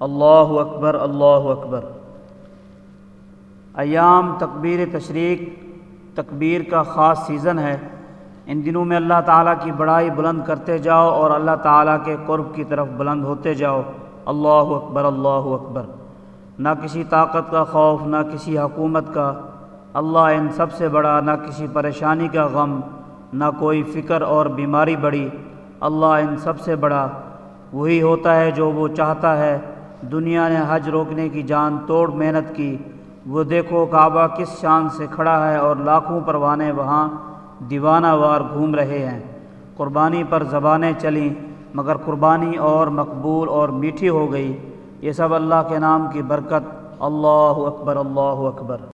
اللہ اکبر اللہ اکبر۔ ایام تکبیر تشریق، تکبیر کا خاص سیزن ہے۔ ان دنوں میں اللہ تعالیٰ کی بڑائی بلند کرتے جاؤ اور اللہ تعالیٰ کے قرب کی طرف بلند ہوتے جاؤ۔ اللہ اکبر اللہ اکبر۔ نہ کسی طاقت کا خوف، نہ کسی حکومت کا۔ اللہ ان سب سے بڑا، نہ کسی پریشانی کا غم، نہ کوئی فکر اور بیماری بڑی۔ اللہ ان سب سے بڑا۔ وہی ہوتا ہے جو وہ چاہتا ہے۔ دنیا نے حج روکنے کی جان توڑ محنت کی۔ وہ دیکھو کعبہ کس شان سے کھڑا ہے اور لاکھوں پروانے وہاں دیوانہ وار گھوم رہے ہیں۔ قربانی پر زبانیں چلیں، مگر قربانی اور مقبول اور میٹھی ہو گئی۔ یہ سب اللہ کے نام کی برکت۔ اللہ اکبر اللہ اکبر۔